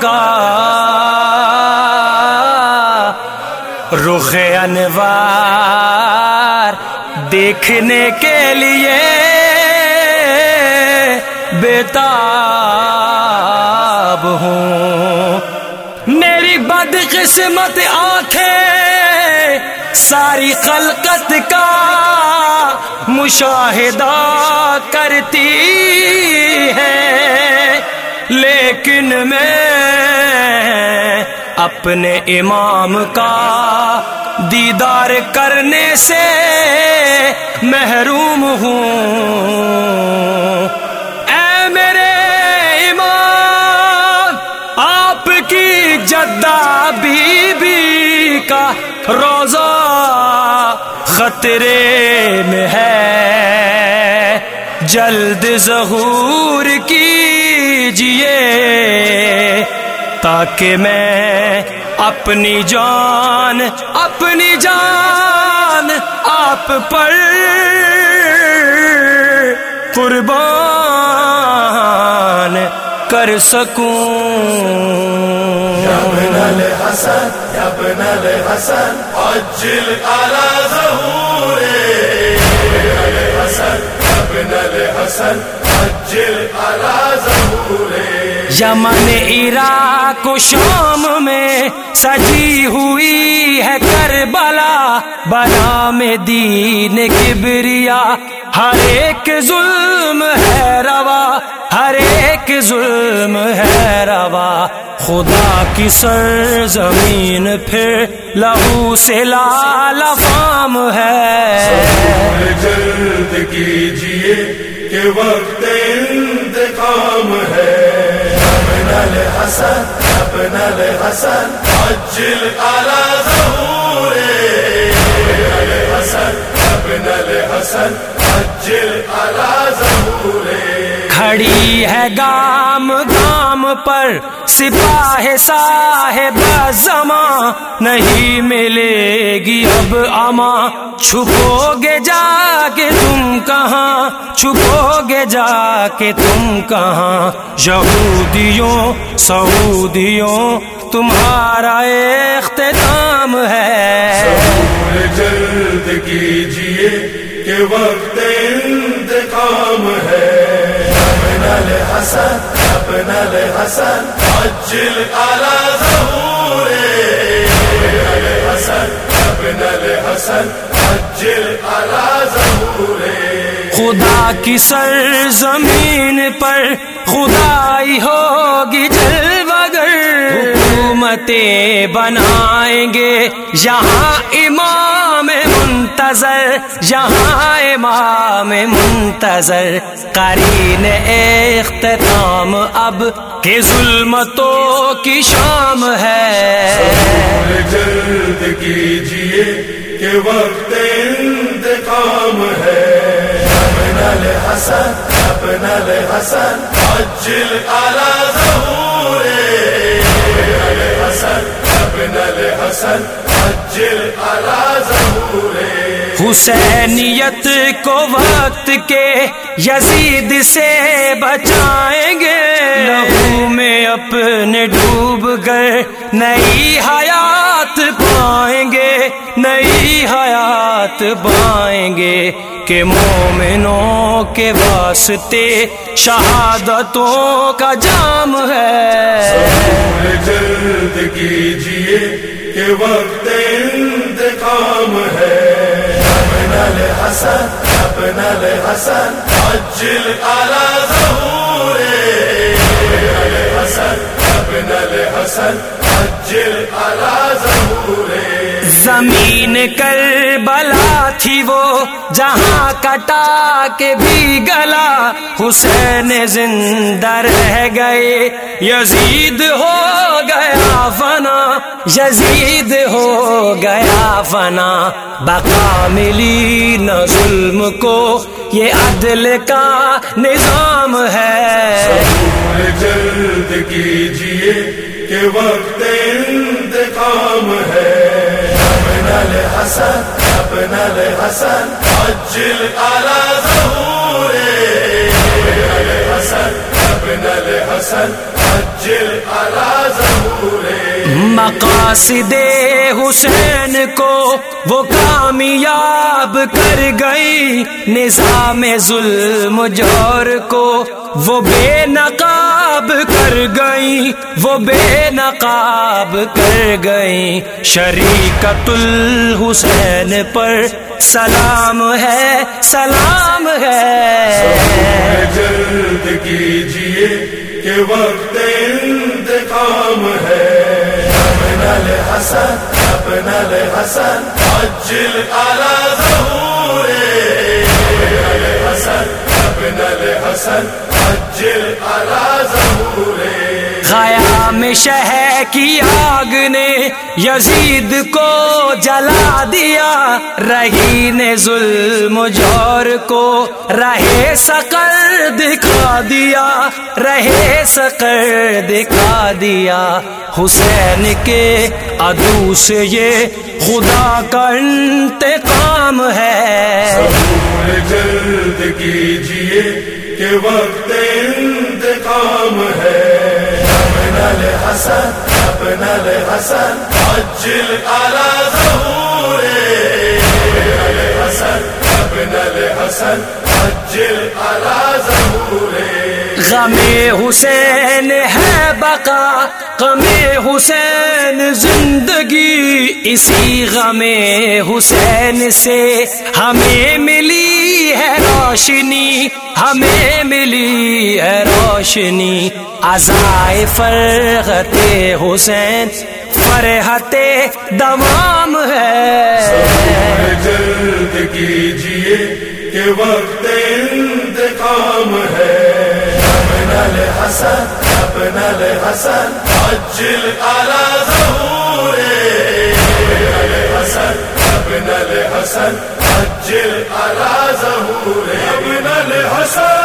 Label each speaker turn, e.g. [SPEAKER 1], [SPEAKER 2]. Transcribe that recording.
[SPEAKER 1] کا رخ انوار دیکھنے کے لیے بیتاب ہوں۔ میری بدقسمت آنکھیں ساری خلقت کا مشاہدہ کرتی ہے لیکن میں اپنے امام کا دیدار کرنے سے محروم ہوں۔ اے میرے امام، آپ کی جدہ بی بی کا روزہ خطرے میں ہے۔ جلد ظہور کیجیے تاکہ میں اپنی جان اپنی جان آپ پر قربان کر سکوں۔
[SPEAKER 2] ابن الحسن ابن الحسن ابن الحسن عجل على ظهوري
[SPEAKER 1] یمن عراق و شام میں سجی ہوئی ہے کربلا بلا میں دین کبریا۔ ہر ایک ظلم ہے روا، ہر ایک ظلم ہے روا۔ خدا کی سر زمین پھر لہو سے لال فام ہے۔
[SPEAKER 2] جلد کیجیے کہ وقت انتقام ہے۔ ابن الحسن ابن الحسن، عجل على ظهوري ابن الحسن ابن الحسن، عجل على
[SPEAKER 1] کھڑی ہے گام گام پر سپاہ صاحب زماں نہیں ملے گی اب اما چھپو گے جا کے تم کہاں چھپو گے جا کے تم کہاں۔ یہودیوں، سعودیوں، تمہارا اختتام ہے۔
[SPEAKER 2] جلد کیجیے کہ وقت انتقام ہے۔ الحسن ابن الحسن عجل على ظهوري ابن الحسن ابن الحسن عجل على ظهوري
[SPEAKER 1] خدا کی سر زمین پر خدائی ہوگی جلوگر حکومتیں بنائیں گے یہاں امام منتظر، یہاں امام منتظر، قرین اختتام اب کے ظلمتوں کی شام ہے۔
[SPEAKER 2] جلد کیجیے کہ وقت انتقام ہے۔ ابن الحسن ابن الحسن عجل على ظهوري
[SPEAKER 1] حسینیت کو وقت کے یزید سے بچائیں گے۔ لہو میں اپنے ڈوب گئے نئی حیات پائیں گے۔ نئی حیات پائیں گے کہ مومنوں کے واسطے شہادتوں کا جام ہے۔
[SPEAKER 2] جلد کیجیے کہ وقت انتقام ہے الحسن ابن الحسن عجل على حسن ابن الحسن ابن الحسن عجل على
[SPEAKER 1] زمین کر بلا تھی وہ جہاں کٹا کے بھی گلا، حسین زندہ رہ گئے۔ یزید ہو گیا فنا، یزید ہو گیا فنا۔ بقا ملی نہ ظلم کو، یہ عدل کا نظام ہے۔
[SPEAKER 2] جلد کیجیے کہ وقت انتقام ہے۔ ابن الحسن ابن الحسن عجل على ظهوري ابن الحسن ابن الحسن عجل على ظهوري
[SPEAKER 1] مقاصد حسین کو وہ کامیاب کر گئی، نظام ظلم جور کو وہ بے نقاب وہ بے نقاب کر گئی شریکت الحسین پر سلام ہے سلام ہے۔
[SPEAKER 2] جلد کیجیے کہ وقت انتقام ہے۔ اپنا حسن اپنا حسن اجل اعلی ظہور حسن اپنا حسن اجل اعلی
[SPEAKER 1] شہ کی آگ نے یزید کو جلا دیا۔ رہی نے ظلم جور کو رہے سکر دکھا دیا۔ رہے سکر دکھا دیا۔ حسین کے ادو سے یہ خدا کا انتقام ہے۔
[SPEAKER 2] جلد کیجیے کہ وقت حسن اپنا حسن اجل اعلی ظہور حسن اپنا حسن اجل اعلی ظہور
[SPEAKER 1] غم حسین ہے بقا، غم حسین زندگی. اسی غم حسین سے ہمیں ملی ہے روشنی، ہمیں ملی ہے روشنی. ازائے فرغت حسین، فرحت دمام ہے۔
[SPEAKER 2] جلد کیجیے کہ وقت انتقام ہے۔ حسن اپنا حسن اجل اعلی ظہور حسن اپنا حسن اجل اعلی ظہور ابن الحسن